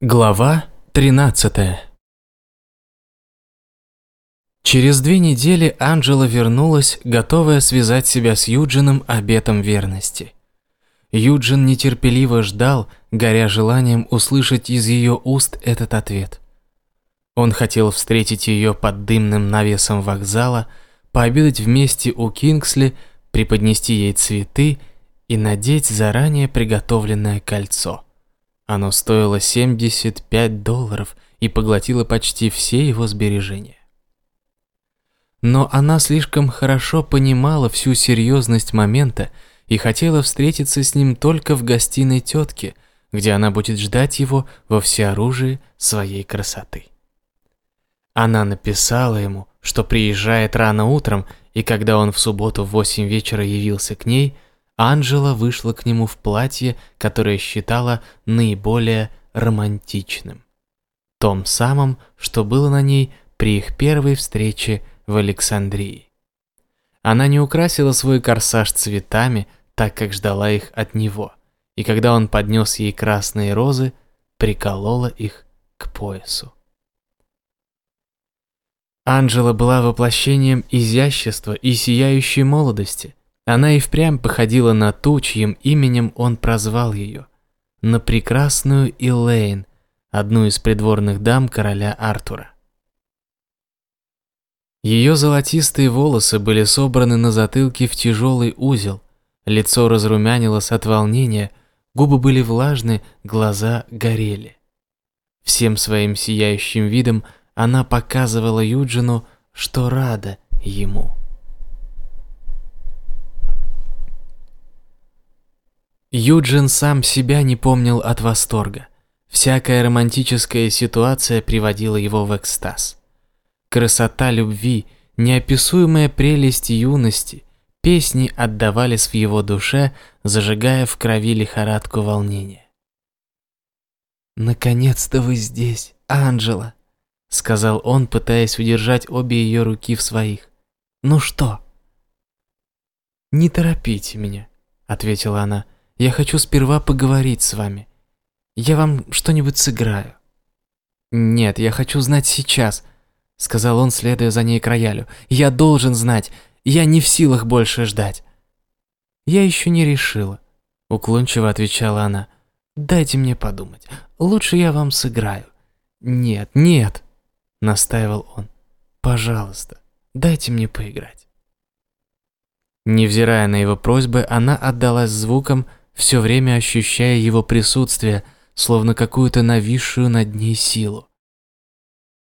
Глава 13 Через две недели Анджела вернулась, готовая связать себя с Юджином обетом верности. Юджин нетерпеливо ждал, горя желанием услышать из ее уст этот ответ. Он хотел встретить ее под дымным навесом вокзала, пообедать вместе у Кингсли, преподнести ей цветы и надеть заранее приготовленное кольцо – оно стоило 75 долларов и поглотило почти все его сбережения. Но она слишком хорошо понимала всю серьезность момента и хотела встретиться с ним только в гостиной тетки, где она будет ждать его во всеоружии своей красоты. Она написала ему, что приезжает рано утром, и когда он в субботу в 8 вечера явился к ней – Анжела вышла к нему в платье, которое считала наиболее романтичным. Том самым, что было на ней при их первой встрече в Александрии. Она не украсила свой корсаж цветами, так как ждала их от него, и когда он поднес ей красные розы, приколола их к поясу. Анжела была воплощением изящества и сияющей молодости, она и впрямь походила на ту, чьим именем он прозвал ее. На прекрасную Элейн, одну из придворных дам короля Артура. Ее золотистые волосы были собраны на затылке в тяжелый узел, лицо разрумянилось от волнения, губы были влажны, глаза горели. Всем своим сияющим видом она показывала Юджину, что рада ему. Юджин сам себя не помнил от восторга. Всякая романтическая ситуация приводила его в экстаз. Красота любви, неописуемая прелесть юности, песни отдавались в его душе, зажигая в крови лихорадку волнения. «Наконец-то вы здесь, Анжела», — сказал он, пытаясь удержать обе ее руки в своих. «Ну что?» «Не торопите меня», — ответила она. Я хочу сперва поговорить с вами. Я вам что-нибудь сыграю». «Нет, я хочу знать сейчас», — сказал он, следуя за ней к роялю. «Я должен знать. Я не в силах больше ждать». «Я еще не решила», — уклончиво отвечала она. «Дайте мне подумать. Лучше я вам сыграю». «Нет, нет», — настаивал он. «Пожалуйста, дайте мне поиграть». Невзирая на его просьбы, она отдалась звукам, все время ощущая его присутствие, словно какую-то нависшую над ней силу.